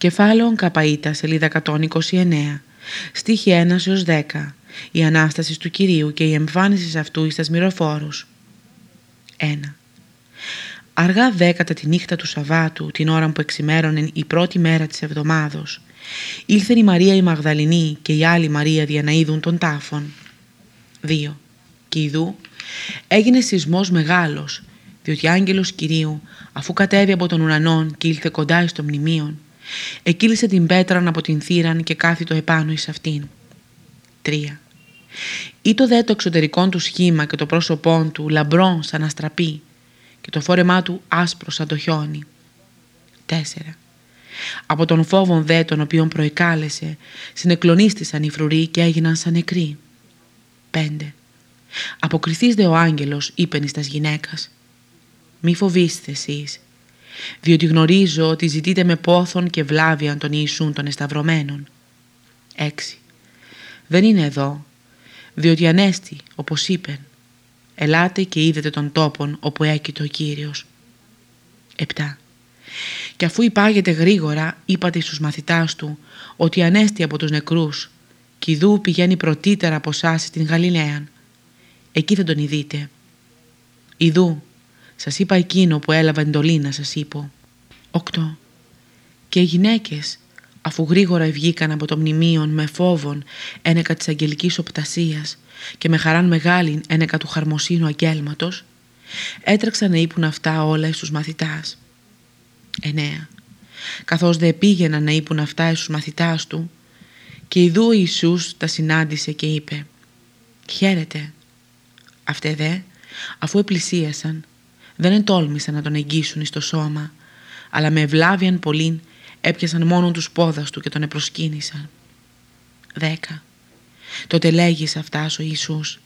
Κεφάλαιο Καπαΐτα, σελίδα 129, στίχη 1 έως 10, η Ανάστασης του Κυρίου και η εμφάνισης αυτού εις τας μυροφόρους. 1. Αργά δέκατα τη νύχτα του Σαββάτου, την ώρα που εξημέρωνε η πρώτη μέρα της εβδομάδος, ήλθε η Μαρία η Μαγδαληνή και η άλλη Μαρία για να είδουν τον τάφον. 2. Και ειδού έγινε σεισμός μεγάλος, διότι άγγελος Κυρίου, αφού κατέβει από τον ουρανόν και ήλθε κοντά στο μνημείον, Εκύλησε την πέτραν από την θύραν και κάθιτο επάνω εις αυτήν. 3. Ήτο δε το εξωτερικό του σχήμα και το πρόσωπό του λαμπρό σαν αστραπή και το φόρεμά του άσπρο σαν το χιόνι. 4. Από τον φόβον δε τον οποίον προεκάλεσε συνεκλονίστησαν οι φρουροί και έγιναν σαν νεκροί. 5. Αποκριθείς δε ο άγγελος είπεν εις τας γυναίκας «Μη φοβήστε εσείς, διότι γνωρίζω ότι ζητείτε με πόθον και βλάβιαν τον Ιησούν των εσταυρωμένων. 6. Δεν είναι εδώ, διότι ανέστη, όπως είπεν, ελάτε και είδετε τον τόπον όπου έκειτο ο Κύριος. 7. Και αφού υπάγεται γρήγορα, είπατε στους μαθητάς του ότι ανέστη από τους νεκρούς και ειδού πηγαίνει πρωτύτερα από εσάς στην Γαλιλαία. Εκεί θα τον ειδείτε. Ιδού, σας είπα εκείνο που έλαβα εντολή να σας είπω. 8. Και οι γυναίκες, αφού γρήγορα βγήκαν από το μνημείο με φόβον ένεκα της αγγελικής οπτασίας και με χαράν μεγάλη ένεκα του χαρμοσύνου αγγέλματος, έτρεξαν να είπουν αυτά όλα στους μαθητάς. 9. Καθώς δε πήγαιναν να είπουν αυτά στους μαθητάς του, και ειδού ο Ιησούς τα συνάντησε και είπε «Χαίρετε». Αυτέ δε, αφού επλησίασαν, δεν εντόλμησαν να τον εγγύσουν στο σώμα, αλλά με ευλάβιαν πολλήν έπιασαν μόνο τους πόδας του και τον επροσκύνησαν. 10. Τότε λέγεις σε αυτάς ο Ιησούς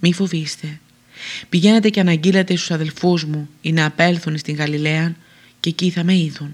«Μη φοβήστε, πηγαίνετε και αναγγείλετε στους αδελφούς μου ή να απέλθουν στην Γαλιλαία και εκεί θα με είδουν».